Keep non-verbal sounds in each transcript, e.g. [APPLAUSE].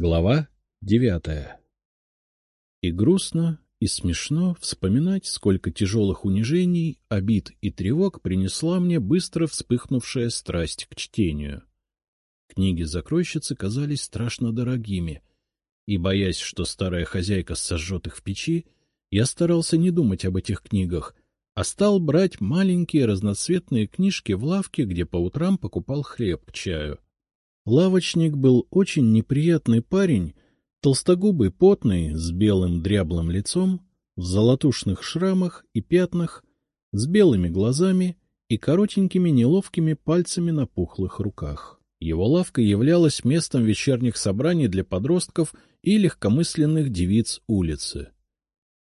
Глава девятая И грустно, и смешно вспоминать, сколько тяжелых унижений, обид и тревог принесла мне быстро вспыхнувшая страсть к чтению. Книги закройщицы казались страшно дорогими, и, боясь, что старая хозяйка сожжет их в печи, я старался не думать об этих книгах, а стал брать маленькие разноцветные книжки в лавке, где по утрам покупал хлеб к чаю. Лавочник был очень неприятный парень, толстогубый, потный, с белым дряблым лицом, в золотушных шрамах и пятнах, с белыми глазами и коротенькими неловкими пальцами на пухлых руках. Его лавка являлась местом вечерних собраний для подростков и легкомысленных девиц улицы.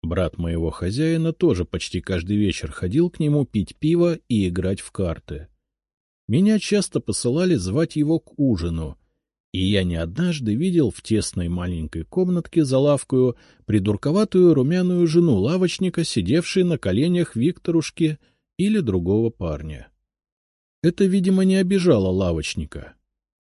Брат моего хозяина тоже почти каждый вечер ходил к нему пить пиво и играть в карты. Меня часто посылали звать его к ужину, и я не однажды видел в тесной маленькой комнатке за лавкою придурковатую румяную жену лавочника, сидевшей на коленях Викторушки или другого парня. Это, видимо, не обижало лавочника.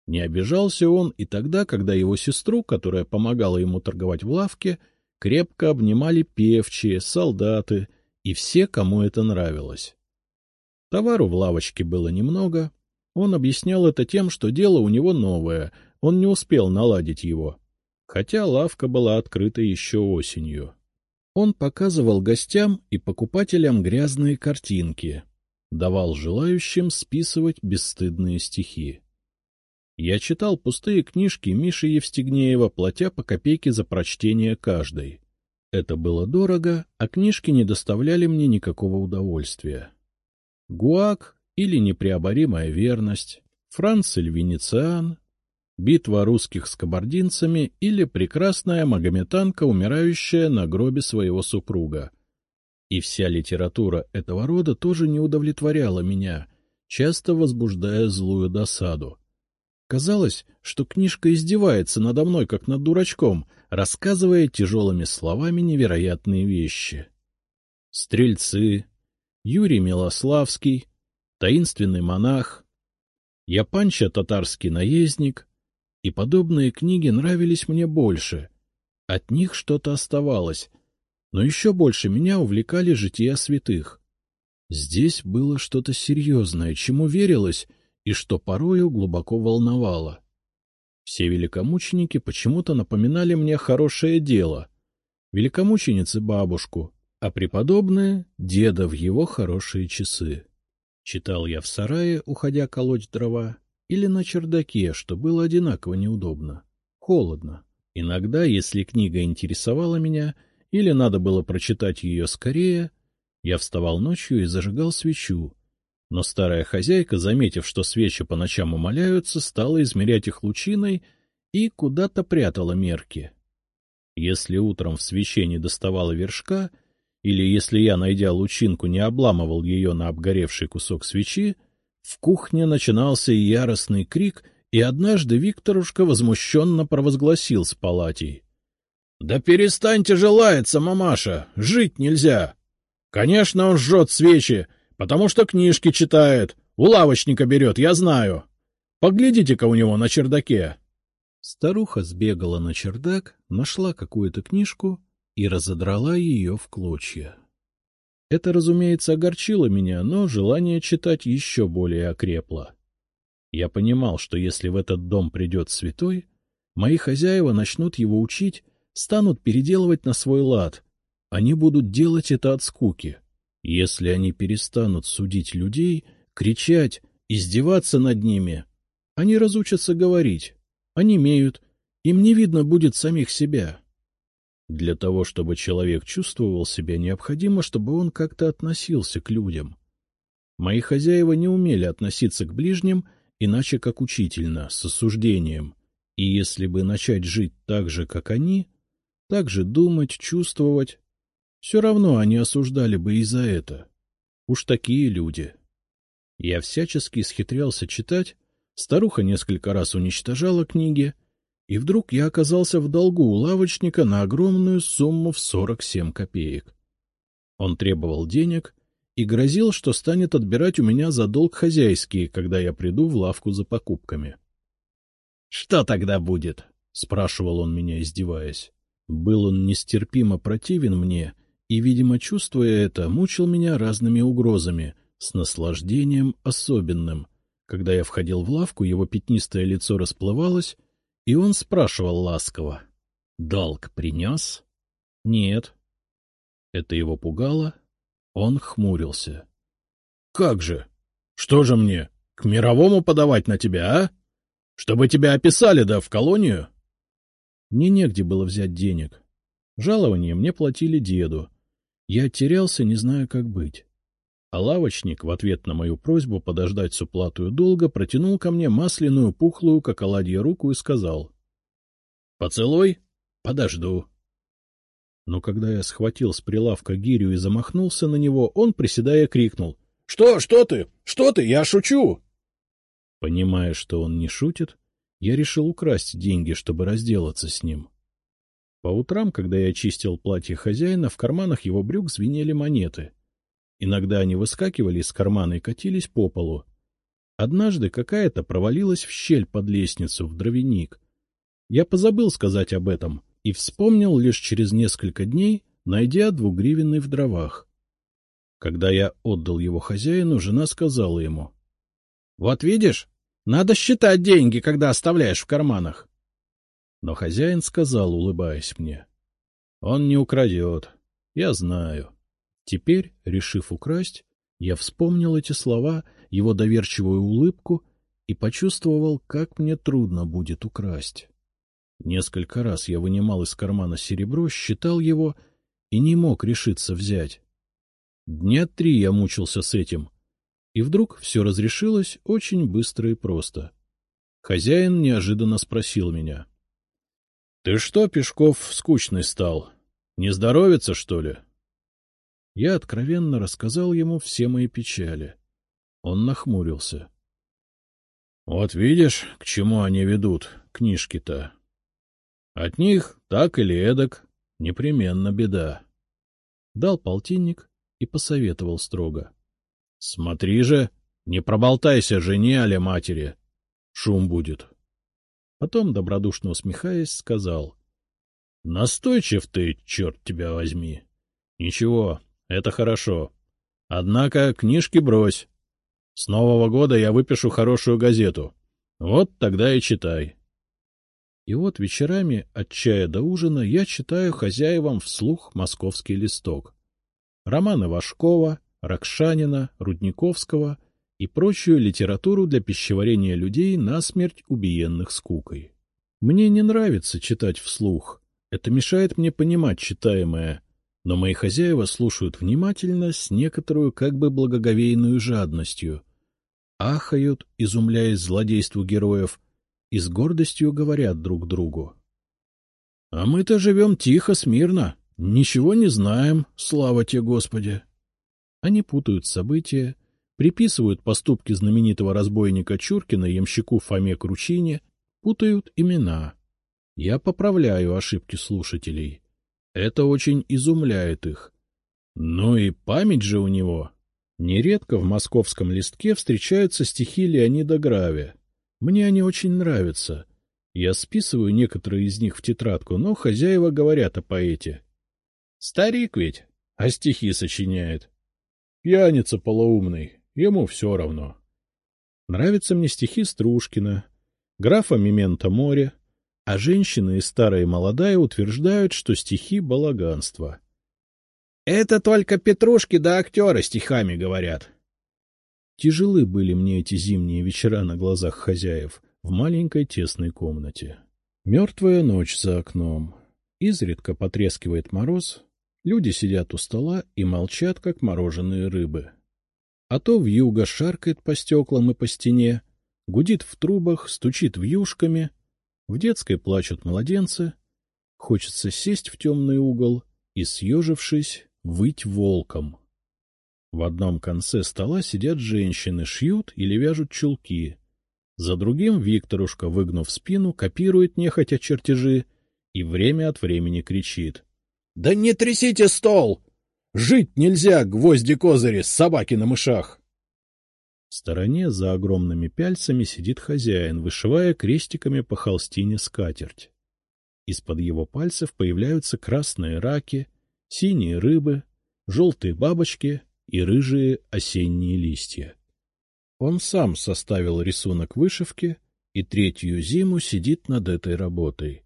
Не обижался он и тогда, когда его сестру, которая помогала ему торговать в лавке, крепко обнимали певчие, солдаты и все, кому это нравилось. Товару в лавочке было немного. Он объяснял это тем, что дело у него новое, он не успел наладить его, хотя лавка была открыта еще осенью. Он показывал гостям и покупателям грязные картинки, давал желающим списывать бесстыдные стихи. Я читал пустые книжки Миши Евстигнеева, платя по копейке за прочтение каждой. Это было дорого, а книжки не доставляли мне никакого удовольствия. Гуак или Непреоборимая верность, Францель Венециан, Битва русских с кабардинцами или Прекрасная магометанка, умирающая на гробе своего супруга. И вся литература этого рода тоже не удовлетворяла меня, часто возбуждая злую досаду. Казалось, что книжка издевается надо мной, как над дурачком, рассказывая тяжелыми словами невероятные вещи. Стрельцы, Юрий Милославский, таинственный монах, Япанча-татарский наездник и подобные книги нравились мне больше. От них что-то оставалось, но еще больше меня увлекали жития святых. Здесь было что-то серьезное, чему верилось и что порою глубоко волновало. Все великомученики почему-то напоминали мне хорошее дело. Великомученицы — бабушку, а преподобные — деда в его хорошие часы. Читал я в сарае, уходя колоть дрова, или на чердаке, что было одинаково неудобно. Холодно. Иногда, если книга интересовала меня, или надо было прочитать ее скорее, я вставал ночью и зажигал свечу, но старая хозяйка, заметив, что свечи по ночам умоляются, стала измерять их лучиной и куда-то прятала мерки. Если утром в свече не доставала вершка, или если я, найдя лучинку, не обламывал ее на обгоревший кусок свечи, в кухне начинался яростный крик, и однажды Викторушка возмущенно провозгласил с палатей. — Да перестаньте же мамаша! Жить нельзя! Конечно, он жжет свечи, Потому что книжки читает, у лавочника берет, я знаю. Поглядите-ка у него на чердаке. Старуха сбегала на чердак, нашла какую-то книжку и разодрала ее в клочья. Это, разумеется, огорчило меня, но желание читать еще более окрепло. Я понимал, что если в этот дом придет святой, мои хозяева начнут его учить, станут переделывать на свой лад. Они будут делать это от скуки. Если они перестанут судить людей, кричать, издеваться над ними, они разучатся говорить, они имеют, им не видно будет самих себя. Для того, чтобы человек чувствовал себя, необходимо, чтобы он как-то относился к людям. Мои хозяева не умели относиться к ближним, иначе как учительно, с осуждением. И если бы начать жить так же, как они, так же думать, чувствовать, все равно они осуждали бы и за это. Уж такие люди. Я всячески схитрялся читать, старуха несколько раз уничтожала книги, и вдруг я оказался в долгу у лавочника на огромную сумму в сорок семь копеек. Он требовал денег и грозил, что станет отбирать у меня за долг хозяйские, когда я приду в лавку за покупками. — Что тогда будет? — спрашивал он меня, издеваясь. Был он нестерпимо противен мне и, видимо, чувствуя это, мучил меня разными угрозами, с наслаждением особенным. Когда я входил в лавку, его пятнистое лицо расплывалось, и он спрашивал ласково. — Долг принес? — Нет. Это его пугало. Он хмурился. — Как же? Что же мне, к мировому подавать на тебя, а? Чтобы тебя описали, да, в колонию? Мне негде было взять денег. Жалование мне платили деду. Я терялся, не зная, как быть. А лавочник в ответ на мою просьбу подождать с уплатой долга протянул ко мне масляную пухлую, как оладья, руку и сказал. — Поцелуй? Подожду. Но когда я схватил с прилавка гирю и замахнулся на него, он, приседая, крикнул. — Что, что ты? Что ты? Я шучу! Понимая, что он не шутит, я решил украсть деньги, чтобы разделаться с ним. По утрам, когда я чистил платье хозяина, в карманах его брюк звенели монеты. Иногда они выскакивали из кармана и катились по полу. Однажды какая-то провалилась в щель под лестницу, в дровяник. Я позабыл сказать об этом и вспомнил лишь через несколько дней, найдя двугривенный в дровах. Когда я отдал его хозяину, жена сказала ему. — Вот видишь, надо считать деньги, когда оставляешь в карманах. Но хозяин сказал, улыбаясь мне. — Он не украдет. Я знаю. Теперь, решив украсть, я вспомнил эти слова, его доверчивую улыбку и почувствовал, как мне трудно будет украсть. Несколько раз я вынимал из кармана серебро, считал его и не мог решиться взять. Дня три я мучился с этим, и вдруг все разрешилось очень быстро и просто. Хозяин неожиданно спросил меня. — Ты что, Пешков, скучный стал? Не здоровится, что ли? Я откровенно рассказал ему все мои печали. Он нахмурился. — Вот видишь, к чему они ведут, книжки-то. От них, так или эдак, непременно беда. Дал полтинник и посоветовал строго. — Смотри же, не проболтайся жене але матери. Шум будет. Потом, добродушно усмехаясь, сказал. — Настойчив ты, черт тебя возьми. Ничего, это хорошо. Однако книжки брось. С Нового года я выпишу хорошую газету. Вот тогда и читай. И вот вечерами от чая до ужина я читаю хозяевам вслух московский листок. Романы Вашкова, Ракшанина, Рудниковского и прочую литературу для пищеварения людей насмерть убиенных скукой. Мне не нравится читать вслух, это мешает мне понимать читаемое, но мои хозяева слушают внимательно с некоторую как бы благоговейную жадностью, ахают, изумляясь злодейству героев, и с гордостью говорят друг другу. — А мы-то живем тихо, смирно, ничего не знаем, слава тебе, Господи! Они путают события, приписывают поступки знаменитого разбойника Чуркина ямщику Фоме Кручине, путают имена. Я поправляю ошибки слушателей. Это очень изумляет их. Ну и память же у него. Нередко в московском листке встречаются стихи Леонида Граве. Мне они очень нравятся. Я списываю некоторые из них в тетрадку, но хозяева говорят о поэте. Старик ведь, а стихи сочиняет. Пьяница полоумный, ему все равно. Нравятся мне стихи Стружкина, графа Мемента море, а женщины и старая и молодая утверждают, что стихи — балаганство. Это только петрушки да актеры стихами говорят. Тяжелы были мне эти зимние вечера на глазах хозяев в маленькой тесной комнате. Мертвая ночь за окном. Изредка потрескивает мороз, Люди сидят у стола и молчат, как мороженые рыбы. А то вьюга шаркает по стеклам и по стене, гудит в трубах, стучит вьюшками, в детской плачут младенцы. Хочется сесть в темный угол и, съежившись, выть волком. В одном конце стола сидят женщины, шьют или вяжут чулки. За другим Викторушка, выгнув спину, копирует нехотя чертежи и время от времени кричит. Да не трясите стол! Жить нельзя, гвозди-козыри, собаки на мышах! В стороне за огромными пяльцами сидит хозяин, вышивая крестиками по холстине скатерть. Из-под его пальцев появляются красные раки, синие рыбы, желтые бабочки и рыжие осенние листья. Он сам составил рисунок вышивки и третью зиму сидит над этой работой.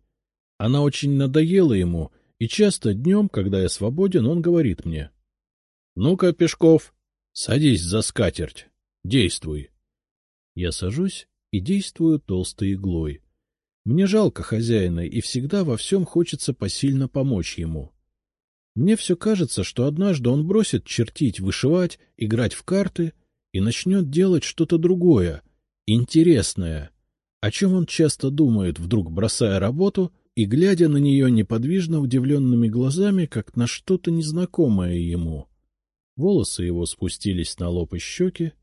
Она очень надоела ему, и часто днем, когда я свободен, он говорит мне. — Ну-ка, Пешков, садись за скатерть, действуй. Я сажусь и действую толстой иглой. Мне жалко хозяина, и всегда во всем хочется посильно помочь ему. Мне все кажется, что однажды он бросит чертить, вышивать, играть в карты и начнет делать что-то другое, интересное, о чем он часто думает, вдруг бросая работу и глядя на нее неподвижно удивленными глазами, как на что-то незнакомое ему. Волосы его спустились на лоб и щеки,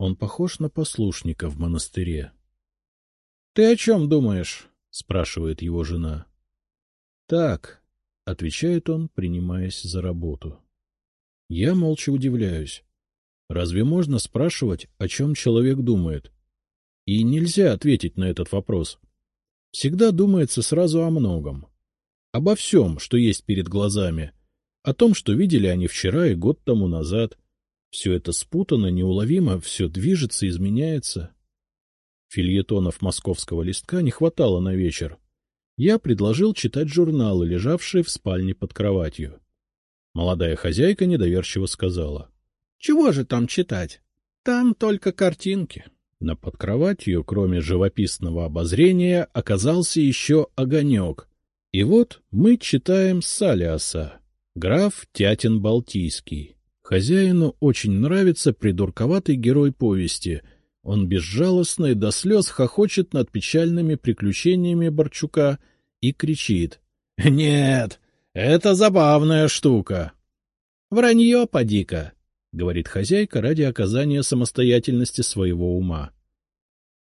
он похож на послушника в монастыре. — Ты о чем думаешь? — спрашивает его жена. — Так, — отвечает он, принимаясь за работу. Я молча удивляюсь. Разве можно спрашивать, о чем человек думает? И нельзя ответить на этот вопрос. Всегда думается сразу о многом. Обо всем, что есть перед глазами. О том, что видели они вчера и год тому назад. Все это спутано, неуловимо, все движется, изменяется. Фильетонов московского листка не хватало на вечер я предложил читать журналы, лежавшие в спальне под кроватью. Молодая хозяйка недоверчиво сказала. — Чего же там читать? Там только картинки. На под кроватью, кроме живописного обозрения, оказался еще огонек. И вот мы читаем Салиаса, граф Тятин Балтийский. Хозяину очень нравится придурковатый герой повести. Он безжалостно и до слез хохочет над печальными приключениями Борчука и кричит. [LAUGHS] — Нет, это забавная штука. — Вранье, поди-ка, — говорит хозяйка ради оказания самостоятельности своего ума.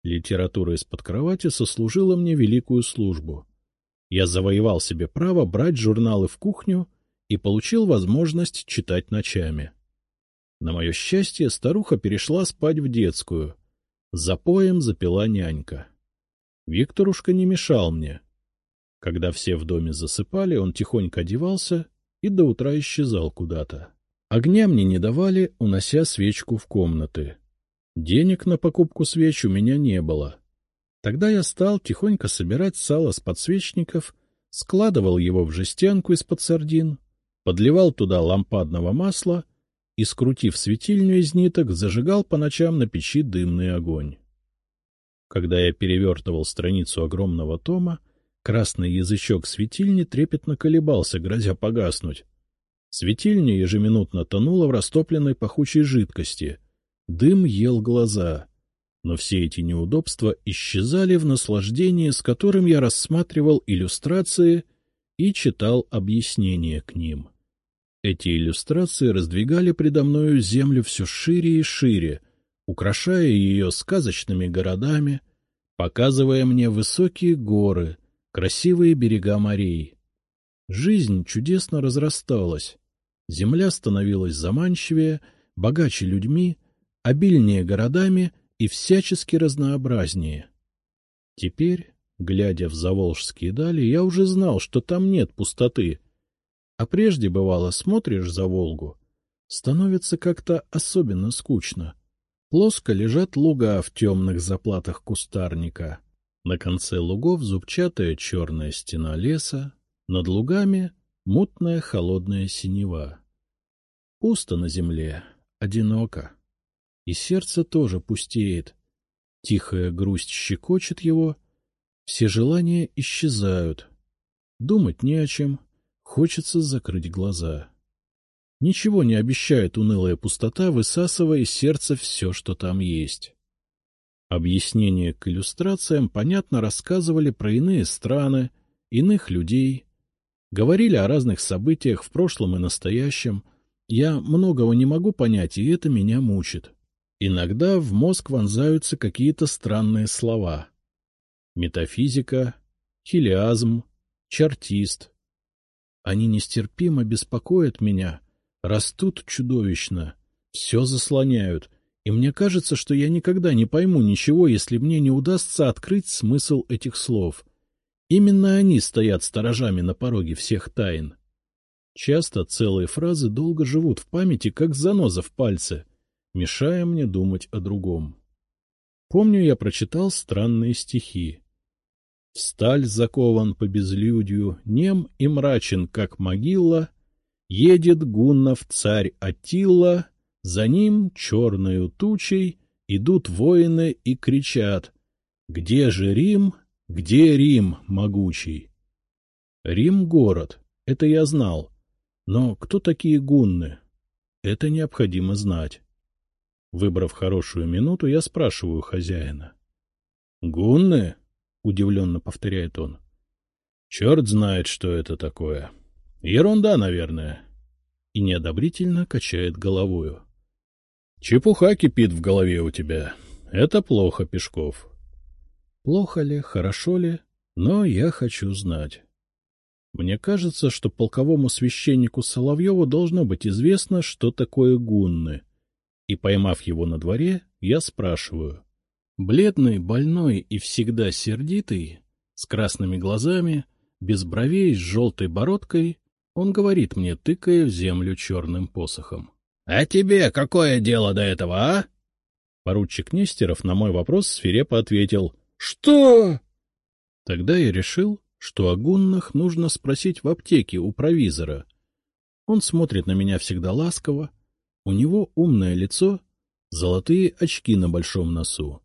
Литература из-под кровати сослужила мне великую службу. Я завоевал себе право брать журналы в кухню и получил возможность читать ночами. На мое счастье, старуха перешла спать в детскую. За поем запила нянька. Викторушка не мешал мне. Когда все в доме засыпали, он тихонько одевался и до утра исчезал куда-то. Огня мне не давали, унося свечку в комнаты. Денег на покупку свеч у меня не было. Тогда я стал тихонько собирать сало с подсвечников, складывал его в жестянку из-под сардин, подливал туда лампадного масла и, скрутив светильню из ниток, зажигал по ночам на печи дымный огонь. Когда я перевертывал страницу огромного тома, Красный язычок светильни трепетно колебался, грозя погаснуть. Светильня ежеминутно тонула в растопленной пахучей жидкости. Дым ел глаза. Но все эти неудобства исчезали в наслаждении, с которым я рассматривал иллюстрации и читал объяснения к ним. Эти иллюстрации раздвигали предо мною землю все шире и шире, украшая ее сказочными городами, показывая мне высокие горы — красивые берега морей. Жизнь чудесно разрасталась. Земля становилась заманчивее, богаче людьми, обильнее городами и всячески разнообразнее. Теперь, глядя в заволжские дали, я уже знал, что там нет пустоты. А прежде, бывало, смотришь за Волгу, становится как-то особенно скучно. Плоско лежат луга в темных заплатах кустарника. На конце лугов зубчатая черная стена леса, над лугами мутная холодная синева. Пусто на земле, одиноко. И сердце тоже пустеет. Тихая грусть щекочет его, все желания исчезают. Думать не о чем, хочется закрыть глаза. Ничего не обещает унылая пустота, высасывая из сердца все, что там есть. Объяснения к иллюстрациям понятно рассказывали про иные страны, иных людей, говорили о разных событиях в прошлом и настоящем. Я многого не могу понять, и это меня мучит. Иногда в мозг вонзаются какие-то странные слова. Метафизика, хилиазм, чартист. Они нестерпимо беспокоят меня, растут чудовищно, все заслоняют, и мне кажется, что я никогда не пойму ничего, если мне не удастся открыть смысл этих слов. Именно они стоят сторожами на пороге всех тайн. Часто целые фразы долго живут в памяти, как заноза в пальце, мешая мне думать о другом. Помню, я прочитал странные стихи. В сталь закован по безлюдью, нем и мрачен, как могила, едет Гуннов царь Атила, за ним черною тучей идут воины и кричат «Где же Рим? Где Рим могучий?» Рим — город, это я знал. Но кто такие гунны? Это необходимо знать. Выбрав хорошую минуту, я спрашиваю хозяина. — Гунны? — удивленно повторяет он. — Черт знает, что это такое. Ерунда, наверное. И неодобрительно качает головою. — Чепуха кипит в голове у тебя. Это плохо, Пешков. Плохо ли, хорошо ли, но я хочу знать. Мне кажется, что полковому священнику Соловьеву должно быть известно, что такое гунны. И, поймав его на дворе, я спрашиваю. Бледный, больной и всегда сердитый, с красными глазами, без бровей, с желтой бородкой, он говорит мне, тыкая в землю черным посохом. — А тебе какое дело до этого, а? Поручик Нестеров на мой вопрос свирепо ответил. — Что? Тогда я решил, что о гуннах нужно спросить в аптеке у провизора. Он смотрит на меня всегда ласково, у него умное лицо, золотые очки на большом носу. —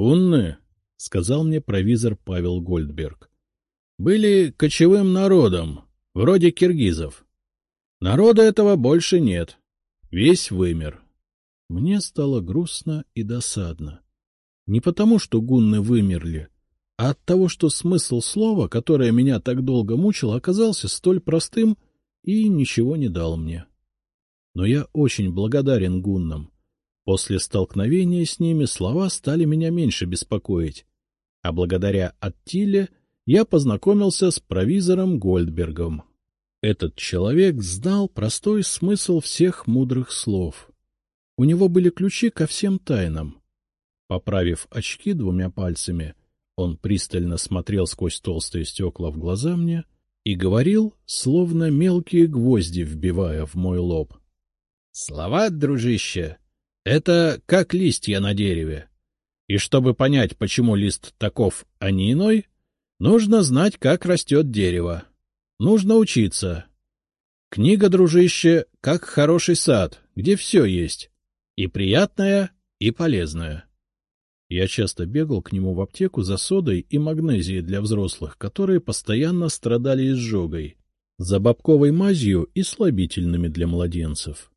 Гунны, — сказал мне провизор Павел Гольдберг, — были кочевым народом, вроде киргизов. Народа этого больше нет, весь вымер. Мне стало грустно и досадно. Не потому, что гунны вымерли, — а от того, что смысл слова, которое меня так долго мучило, оказался столь простым и ничего не дал мне. Но я очень благодарен гуннам. После столкновения с ними слова стали меня меньше беспокоить, а благодаря Аттиле я познакомился с провизором Гольдбергом. Этот человек знал простой смысл всех мудрых слов. У него были ключи ко всем тайнам. Поправив очки двумя пальцами, он пристально смотрел сквозь толстые стекла в глаза мне и говорил, словно мелкие гвозди вбивая в мой лоб. — Слова, дружище, это как листья на дереве. И чтобы понять, почему лист таков, а не иной, нужно знать, как растет дерево. Нужно учиться. Книга, дружище, как хороший сад, где все есть. И приятное, и полезное. Я часто бегал к нему в аптеку за содой и магнезией для взрослых, которые постоянно страдали изжогой, за бобковой мазью и слабительными для младенцев.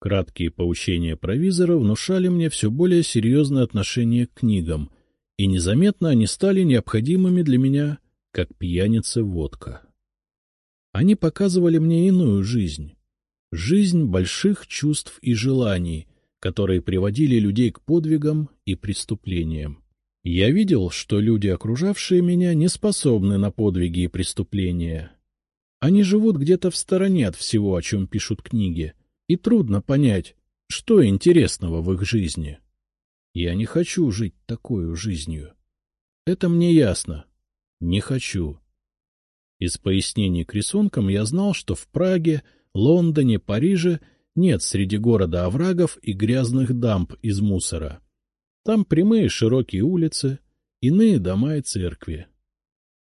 Краткие поучения провизора внушали мне все более серьезное отношение к книгам, и незаметно они стали необходимыми для меня, как пьяница водка. Они показывали мне иную жизнь, жизнь больших чувств и желаний, которые приводили людей к подвигам и преступлениям. Я видел, что люди, окружавшие меня, не способны на подвиги и преступления. Они живут где-то в стороне от всего, о чем пишут книги, и трудно понять, что интересного в их жизни. Я не хочу жить такой жизнью. Это мне ясно. Не хочу. Из пояснений к рисункам я знал, что в Праге, Лондоне, Париже — нет среди города оврагов и грязных дамб из мусора. Там прямые широкие улицы, иные дома и церкви.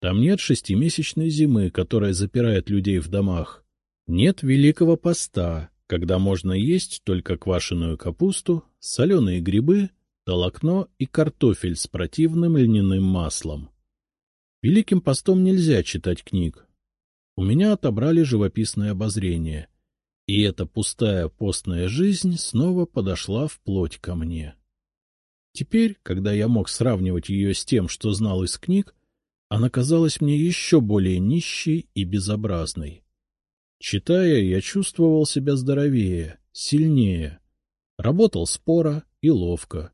Там нет шестимесячной зимы, которая запирает людей в домах. Нет великого поста, когда можно есть только квашеную капусту, соленые грибы, толокно и картофель с противным льняным маслом. Великим постом нельзя читать книг. У меня отобрали живописное обозрение — и эта пустая постная жизнь снова подошла вплоть ко мне. Теперь, когда я мог сравнивать ее с тем, что знал из книг, она казалась мне еще более нищей и безобразной. Читая, я чувствовал себя здоровее, сильнее. Работал споро и ловко.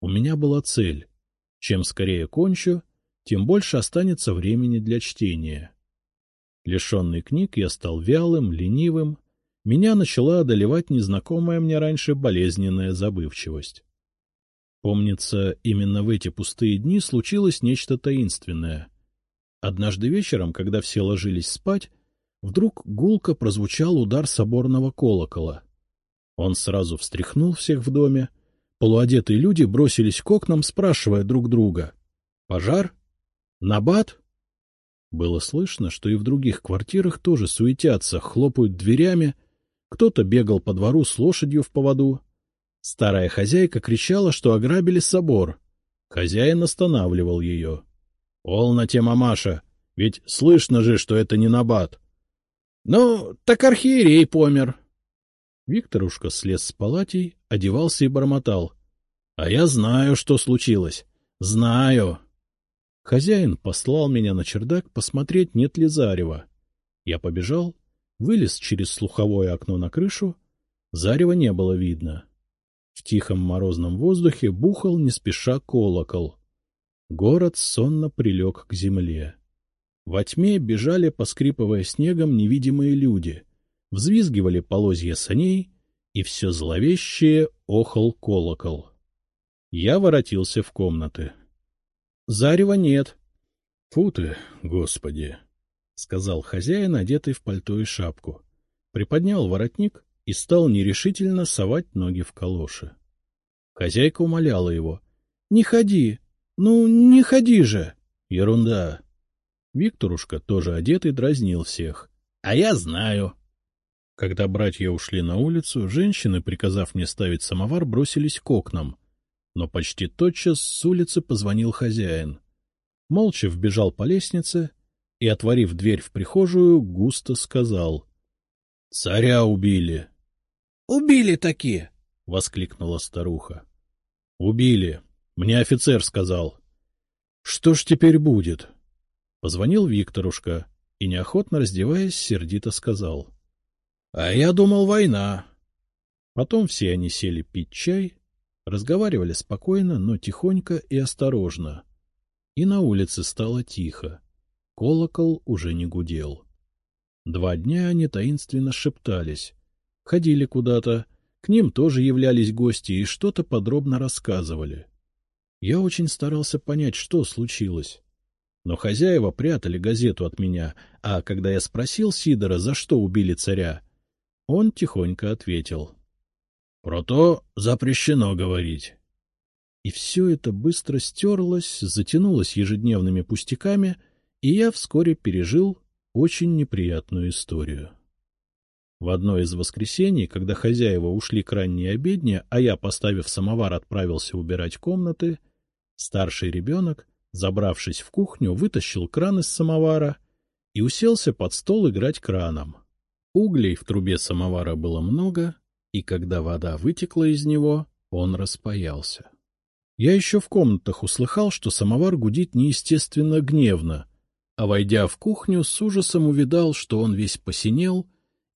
У меня была цель. Чем скорее кончу, тем больше останется времени для чтения. Лишенный книг, я стал вялым, ленивым меня начала одолевать незнакомая мне раньше болезненная забывчивость. Помнится, именно в эти пустые дни случилось нечто таинственное. Однажды вечером, когда все ложились спать, вдруг гулко прозвучал удар соборного колокола. Он сразу встряхнул всех в доме. Полуодетые люди бросились к окнам, спрашивая друг друга. — Пожар? Набат? Было слышно, что и в других квартирах тоже суетятся, хлопают дверями. Кто-то бегал по двору с лошадью в поводу. Старая хозяйка кричала, что ограбили собор. Хозяин останавливал ее. — Полноте, мамаша, ведь слышно же, что это не набат. — Ну, так архиерей помер. Викторушка слез с палатей, одевался и бормотал. — А я знаю, что случилось. Знаю. Хозяин послал меня на чердак посмотреть, нет ли зарева. Я побежал, вылез через слуховое окно на крышу. Зарева не было видно. В тихом морозном воздухе бухал не спеша колокол. Город сонно прилег к земле. Во тьме бежали, поскрипывая снегом, невидимые люди, взвизгивали полозья саней, и все зловещее охал колокол. Я воротился в комнаты. Зарева нет. — Фу ты, господи! — сказал хозяин, одетый в пальто и шапку. Приподнял воротник и стал нерешительно совать ноги в калоши. Хозяйка умоляла его. — Не ходи! Ну, не ходи же! — Ерунда! Викторушка, тоже одетый, дразнил всех. — А я знаю! Когда братья ушли на улицу, женщины, приказав мне ставить самовар, бросились к окнам — но почти тотчас с улицы позвонил хозяин. Молча вбежал по лестнице и, отворив дверь в прихожую, густо сказал. — Царя убили. — Убили такие! — воскликнула старуха. — Убили. Мне офицер сказал. — Что ж теперь будет? Позвонил Викторушка и, неохотно раздеваясь, сердито сказал. — А я думал, война. Потом все они сели пить чай, Разговаривали спокойно, но тихонько и осторожно. И на улице стало тихо. Колокол уже не гудел. Два дня они таинственно шептались. Ходили куда-то, к ним тоже являлись гости и что-то подробно рассказывали. Я очень старался понять, что случилось. Но хозяева прятали газету от меня, а когда я спросил Сидора, за что убили царя, он тихонько ответил. Про то запрещено говорить. И все это быстро стерлось, затянулось ежедневными пустяками, и я вскоре пережил очень неприятную историю. В одно из воскресений, когда хозяева ушли к ранней обедне, а я, поставив самовар, отправился убирать комнаты, старший ребенок, забравшись в кухню, вытащил кран из самовара и уселся под стол играть краном. Углей в трубе самовара было много, и когда вода вытекла из него, он распаялся. Я еще в комнатах услыхал, что самовар гудит неестественно гневно, а, войдя в кухню, с ужасом увидал, что он весь посинел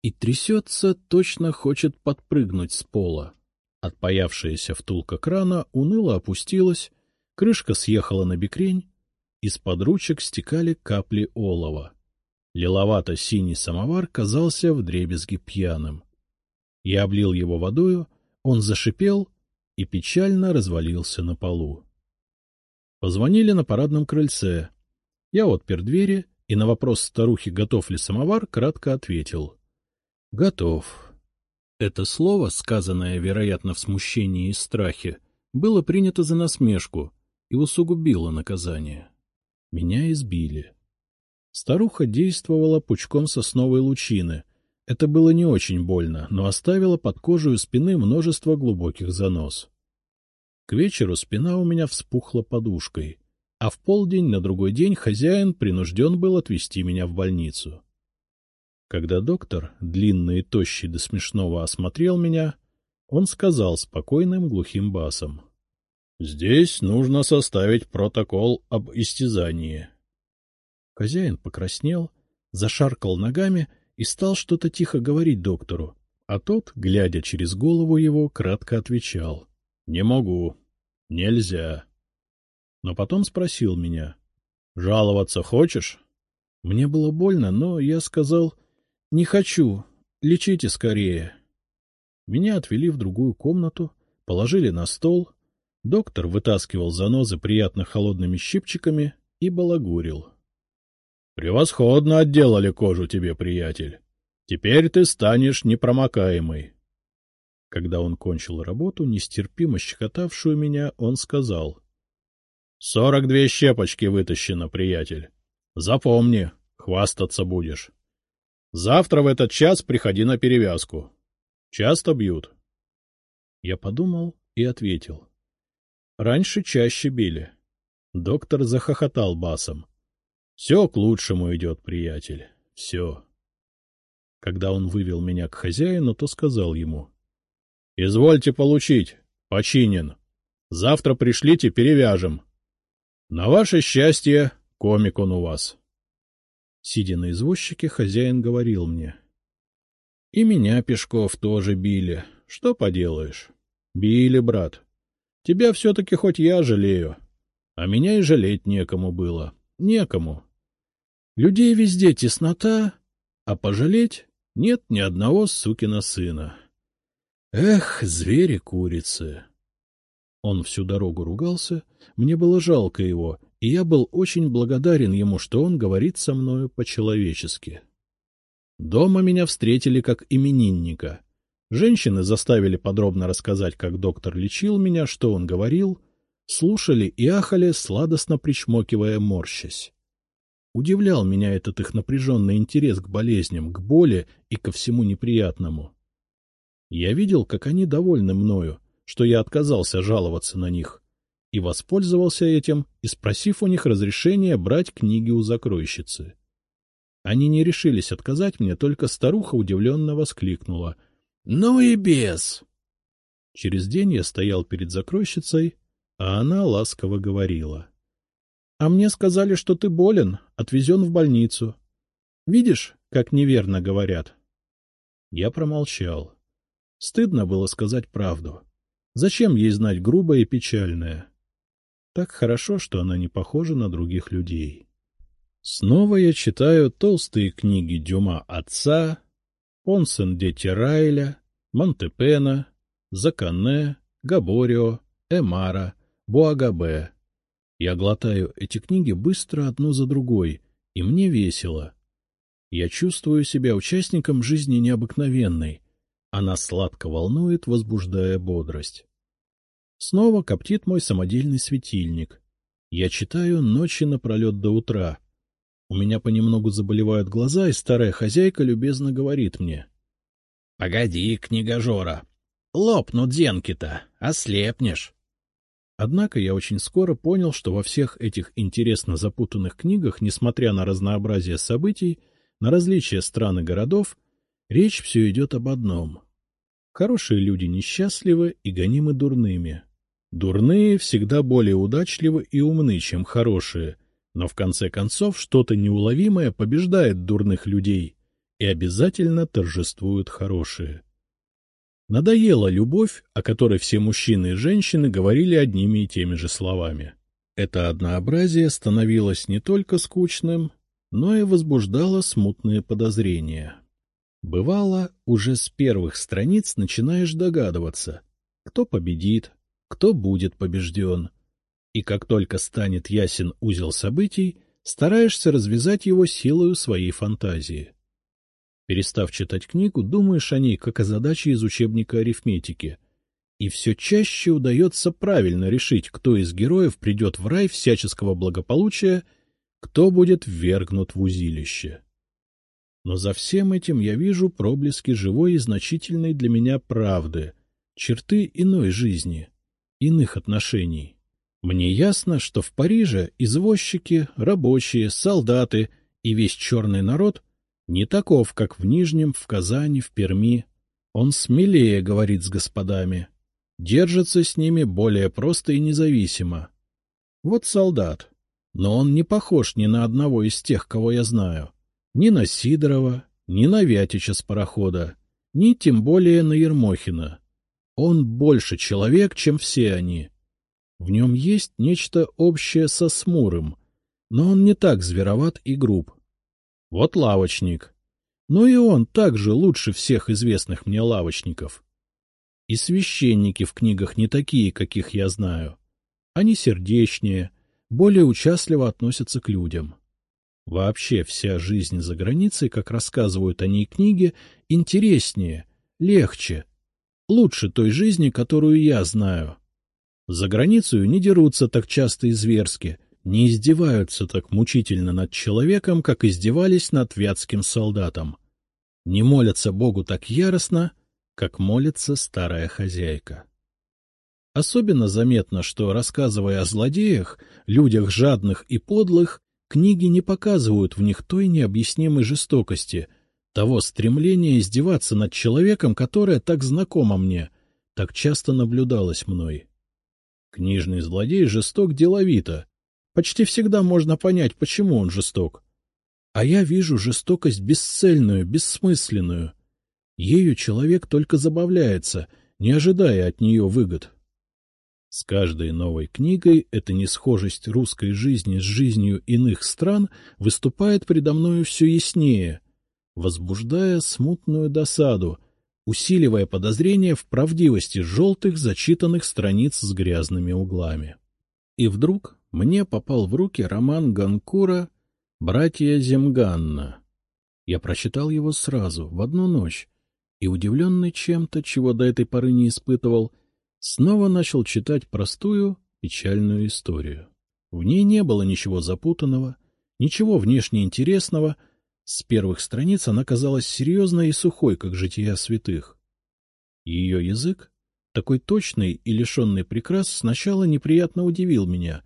и трясется, точно хочет подпрыгнуть с пола. Отпаявшаяся втулка крана уныло опустилась, крышка съехала на бекрень, из-под ручек стекали капли олова. Лиловато-синий самовар казался вдребезги пьяным. Я облил его водою, он зашипел и печально развалился на полу. Позвонили на парадном крыльце. Я отпер двери и на вопрос старухи, готов ли самовар, кратко ответил. — Готов. Это слово, сказанное, вероятно, в смущении и страхе, было принято за насмешку и усугубило наказание. Меня избили. Старуха действовала пучком сосновой лучины, это было не очень больно, но оставило под кожей спины множество глубоких занос. К вечеру спина у меня вспухла подушкой, а в полдень на другой день хозяин принужден был отвезти меня в больницу. Когда доктор, длинный и тощий до смешного, осмотрел меня, он сказал спокойным глухим басом. — Здесь нужно составить протокол об истязании. Хозяин покраснел, зашаркал ногами — и стал что-то тихо говорить доктору, а тот, глядя через голову его, кратко отвечал. — Не могу. Нельзя. Но потом спросил меня. — Жаловаться хочешь? Мне было больно, но я сказал, — Не хочу, лечите скорее. Меня отвели в другую комнату, положили на стол, Доктор вытаскивал занозы приятно холодными щипчиками и балагурил. — Превосходно отделали кожу тебе, приятель. Теперь ты станешь непромокаемой. Когда он кончил работу, нестерпимо щекотавшую меня, он сказал. — Сорок две щепочки вытащено, приятель. Запомни, хвастаться будешь. Завтра в этот час приходи на перевязку. Часто бьют? Я подумал и ответил. Раньше чаще били. Доктор захохотал басом. — Все к лучшему идет, приятель, все. Когда он вывел меня к хозяину, то сказал ему. — Извольте получить, починен. Завтра пришлите, перевяжем. На ваше счастье, комик он у вас. Сидя на извозчике, хозяин говорил мне. — И меня, Пешков, тоже били. Что поделаешь? Били, брат. Тебя все-таки хоть я жалею. А меня и жалеть некому было. Некому. Людей везде теснота, а пожалеть нет ни одного сукина сына. Эх, звери-курицы! Он всю дорогу ругался, мне было жалко его, и я был очень благодарен ему, что он говорит со мною по-человечески. Дома меня встретили как именинника. Женщины заставили подробно рассказать, как доктор лечил меня, что он говорил, слушали и ахали, сладостно причмокивая, морщась. Удивлял меня этот их напряженный интерес к болезням, к боли и ко всему неприятному. Я видел, как они довольны мною, что я отказался жаловаться на них, и воспользовался этим, и спросив у них разрешения брать книги у закройщицы. Они не решились отказать мне, только старуха удивленно воскликнула. — Ну и без! Через день я стоял перед закройщицей, а она ласково говорила. — А мне сказали, что ты болен, отвезен в больницу. Видишь, как неверно говорят? Я промолчал. Стыдно было сказать правду. Зачем ей знать грубое и печальное? Так хорошо, что она не похожа на других людей. Снова я читаю толстые книги Дюма отца, Понсен де Тирайля, Монтепена, Закане, Габорио, Эмара, Буагабе. Я глотаю эти книги быстро одну за другой, и мне весело. Я чувствую себя участником жизни необыкновенной. Она сладко волнует, возбуждая бодрость. Снова коптит мой самодельный светильник. Я читаю ночи напролет до утра. У меня понемногу заболевают глаза, и старая хозяйка любезно говорит мне. — Погоди, книгожора, лопнут зенки-то, ослепнешь. Однако я очень скоро понял, что во всех этих интересно запутанных книгах, несмотря на разнообразие событий, на различия стран и городов, речь все идет об одном. Хорошие люди несчастливы и гонимы дурными. Дурные всегда более удачливы и умны, чем хорошие, но в конце концов что-то неуловимое побеждает дурных людей, и обязательно торжествуют хорошие. Надоела любовь, о которой все мужчины и женщины говорили одними и теми же словами. Это однообразие становилось не только скучным, но и возбуждало смутные подозрения. Бывало, уже с первых страниц начинаешь догадываться, кто победит, кто будет побежден. И как только станет ясен узел событий, стараешься развязать его силою своей фантазии. Перестав читать книгу, думаешь о ней, как о задаче из учебника арифметики. И все чаще удается правильно решить, кто из героев придет в рай всяческого благополучия, кто будет ввергнут в узилище. Но за всем этим я вижу проблески живой и значительной для меня правды, черты иной жизни, иных отношений. Мне ясно, что в Париже извозчики, рабочие, солдаты и весь черный народ — не таков, как в Нижнем, в Казани, в Перми. Он смелее говорит с господами, держится с ними более просто и независимо. Вот солдат, но он не похож ни на одного из тех, кого я знаю. Ни на Сидорова, ни на Вятича с парохода, ни тем более на Ермохина. Он больше человек, чем все они. В нем есть нечто общее со Смурым, но он не так звероват и груб. Вот лавочник. Но и он также лучше всех известных мне лавочников. И священники в книгах не такие, каких я знаю. Они сердечнее, более участливо относятся к людям. Вообще вся жизнь за границей, как рассказывают о ней книги, интереснее, легче, лучше той жизни, которую я знаю. За границу не дерутся так часто и зверски, не издеваются так мучительно над человеком, как издевались над вятским солдатом. Не молятся Богу так яростно, как молится старая хозяйка. Особенно заметно, что, рассказывая о злодеях, людях жадных и подлых, книги не показывают в них той необъяснимой жестокости, того стремления издеваться над человеком, которое так знакомо мне, так часто наблюдалось мной. Книжный злодей жесток деловито. Почти всегда можно понять, почему он жесток. А я вижу жестокость бесцельную, бессмысленную. Ею человек только забавляется, не ожидая от нее выгод. С каждой новой книгой эта несхожесть русской жизни с жизнью иных стран выступает предо мною все яснее, возбуждая смутную досаду, усиливая подозрение в правдивости желтых зачитанных страниц с грязными углами. И вдруг мне попал в руки роман Ганкура «Братья Земганна». Я прочитал его сразу, в одну ночь, и, удивленный чем-то, чего до этой поры не испытывал, снова начал читать простую, печальную историю. В ней не было ничего запутанного, ничего внешне интересного. С первых страниц она казалась серьезной и сухой, как жития святых. Ее язык, такой точный и лишенный прикрас, сначала неприятно удивил меня,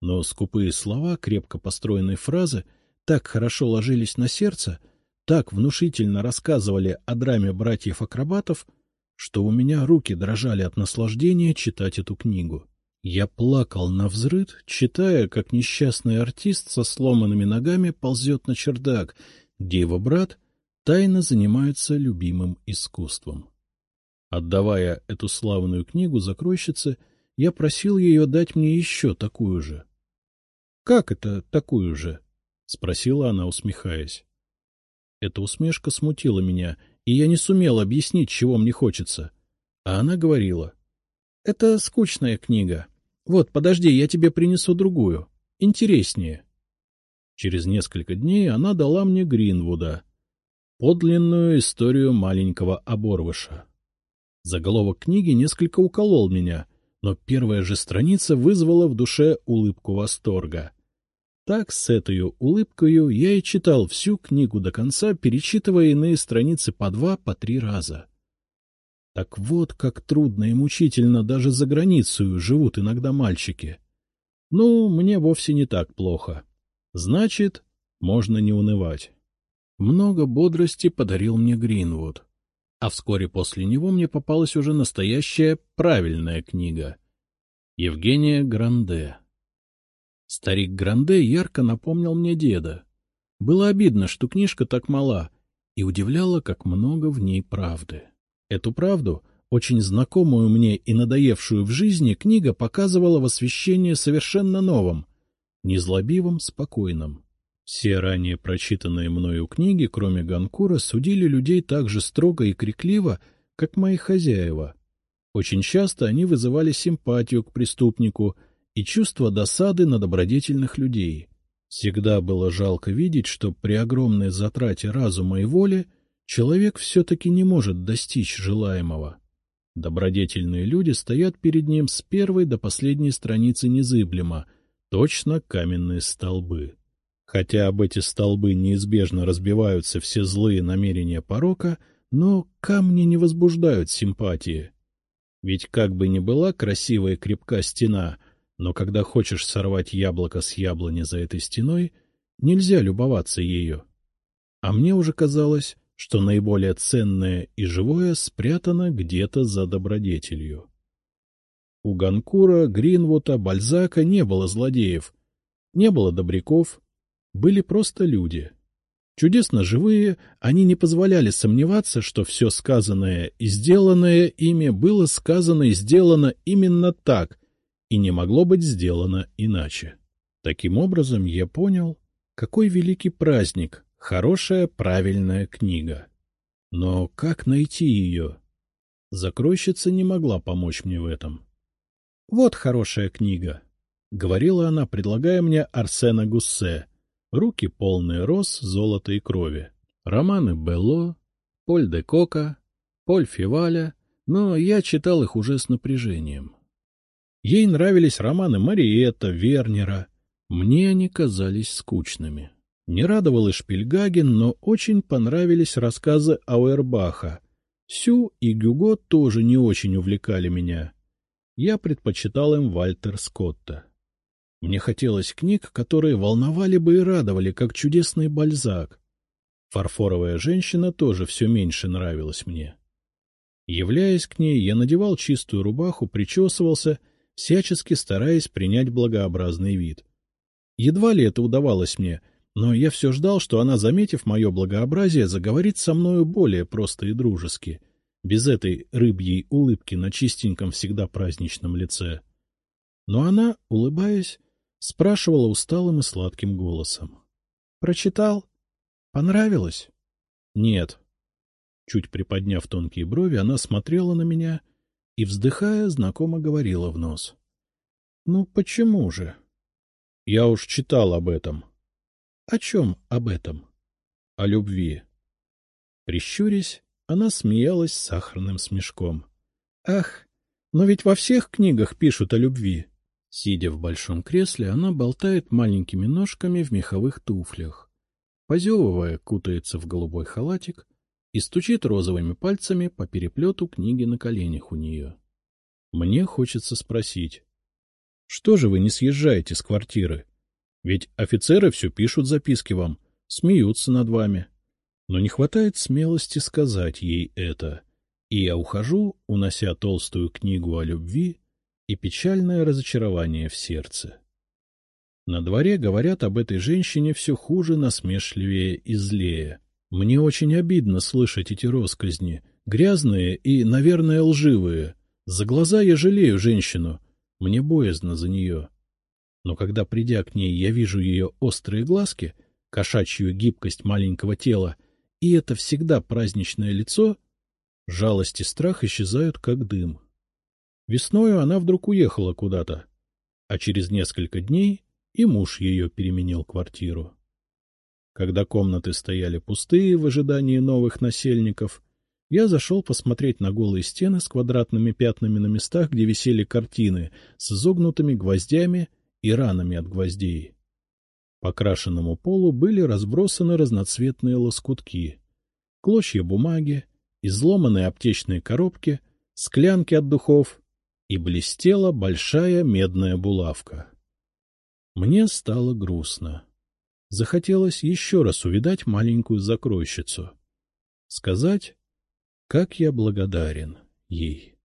но скупые слова крепко построенной фразы так хорошо ложились на сердце, так внушительно рассказывали о драме братьев-акробатов — что у меня руки дрожали от наслаждения читать эту книгу. Я плакал на взрыд, читая, как несчастный артист со сломанными ногами ползет на чердак, где его брат тайно занимается любимым искусством. Отдавая эту славную книгу закройщице, я просил ее дать мне еще такую же. — Как это такую же? — спросила она, усмехаясь. Эта усмешка смутила меня, и я не сумел объяснить, чего мне хочется. А она говорила. — Это скучная книга. Вот, подожди, я тебе принесу другую. Интереснее. Через несколько дней она дала мне Гринвуда. Подлинную историю маленького оборвыша. Заголовок книги несколько уколол меня, но первая же страница вызвала в душе улыбку восторга. Так, с этой улыбкою я и читал всю книгу до конца, перечитывая иные страницы по два, по три раза. Так вот, как трудно и мучительно даже за границу живут иногда мальчики. Ну, мне вовсе не так плохо. Значит, можно не унывать. Много бодрости подарил мне Гринвуд. А вскоре после него мне попалась уже настоящая правильная книга. Евгения Гранде. Старик Гранде ярко напомнил мне деда. Было обидно, что книжка так мала, и удивляло, как много в ней правды. Эту правду, очень знакомую мне и надоевшую в жизни, книга показывала в освещении совершенно новом, незлобивом, спокойном. Все ранее прочитанные мною книги, кроме Ганкура, судили людей так же строго и крикливо, как мои хозяева. Очень часто они вызывали симпатию к преступнику — и чувство досады на добродетельных людей. Всегда было жалко видеть, что при огромной затрате разума и воли человек все-таки не может достичь желаемого. Добродетельные люди стоят перед ним с первой до последней страницы незыблемо, точно каменные столбы. Хотя об эти столбы неизбежно разбиваются все злые намерения порока, но камни не возбуждают симпатии. Ведь как бы ни была красивая и крепка стена — но когда хочешь сорвать яблоко с яблони за этой стеной, нельзя любоваться ею. А мне уже казалось, что наиболее ценное и живое спрятано где-то за добродетелью. У Ганкура, Гринвута, Бальзака не было злодеев, не было добряков, были просто люди. Чудесно живые, они не позволяли сомневаться, что все сказанное и сделанное ими было сказано и сделано именно так, и не могло быть сделано иначе. Таким образом, я понял, какой великий праздник, хорошая правильная книга. Но как найти ее? Закройщица не могла помочь мне в этом. — Вот хорошая книга, — говорила она, предлагая мне Арсена Гуссе, руки полные роз, золота и крови. Романы Белло, Поль де Кока, Поль Фиваля, но я читал их уже с напряжением. Ей нравились романы Мариетта, Вернера. Мне они казались скучными. Не радовал и Шпильгаген, но очень понравились рассказы Ауэрбаха. Сю и Гюго тоже не очень увлекали меня. Я предпочитал им Вальтер Скотта. Мне хотелось книг, которые волновали бы и радовали, как чудесный бальзак. Фарфоровая женщина тоже все меньше нравилась мне. Являясь к ней, я надевал чистую рубаху, причесывался, всячески стараясь принять благообразный вид. Едва ли это удавалось мне, но я все ждал, что она, заметив мое благообразие, заговорит со мною более просто и дружески, без этой рыбьей улыбки на чистеньком всегда праздничном лице. Но она, улыбаясь, спрашивала усталым и сладким голосом. — Прочитал? Понравилось? — Нет, Чуть приподняв тонкие брови, она смотрела на меня и, вздыхая, знакомо говорила в нос. — Ну, почему же? — Я уж читал об этом. — О чем об этом? — О любви. Прищурясь, она смеялась сахарным смешком. — Ах, но ведь во всех книгах пишут о любви. Сидя в большом кресле, она болтает маленькими ножками в меховых туфлях. Позевывая, кутается в голубой халатик — и стучит розовыми пальцами по переплету книги на коленях у нее. Мне хочется спросить, что же вы не съезжаете с квартиры? Ведь офицеры все пишут записки вам, смеются над вами. Но не хватает смелости сказать ей это, и я ухожу, унося толстую книгу о любви и печальное разочарование в сердце. На дворе говорят об этой женщине все хуже, насмешливее и злее. Мне очень обидно слышать эти росказни, грязные и, наверное, лживые. За глаза я жалею женщину, мне боязно за нее. Но когда, придя к ней, я вижу ее острые глазки, кошачью гибкость маленького тела, и это всегда праздничное лицо, жалость и страх исчезают, как дым. Весною она вдруг уехала куда-то, а через несколько дней и муж ее переменил квартиру. Когда комнаты стояли пустые в ожидании новых насельников, я зашел посмотреть на голые стены с квадратными пятнами на местах, где висели картины с изогнутыми гвоздями и ранами от гвоздей. По крашенному полу были разбросаны разноцветные лоскутки, клочья бумаги, изломанные аптечные коробки, склянки от духов, и блестела большая медная булавка. Мне стало грустно. Захотелось еще раз увидать маленькую закройщицу. Сказать, как я благодарен ей.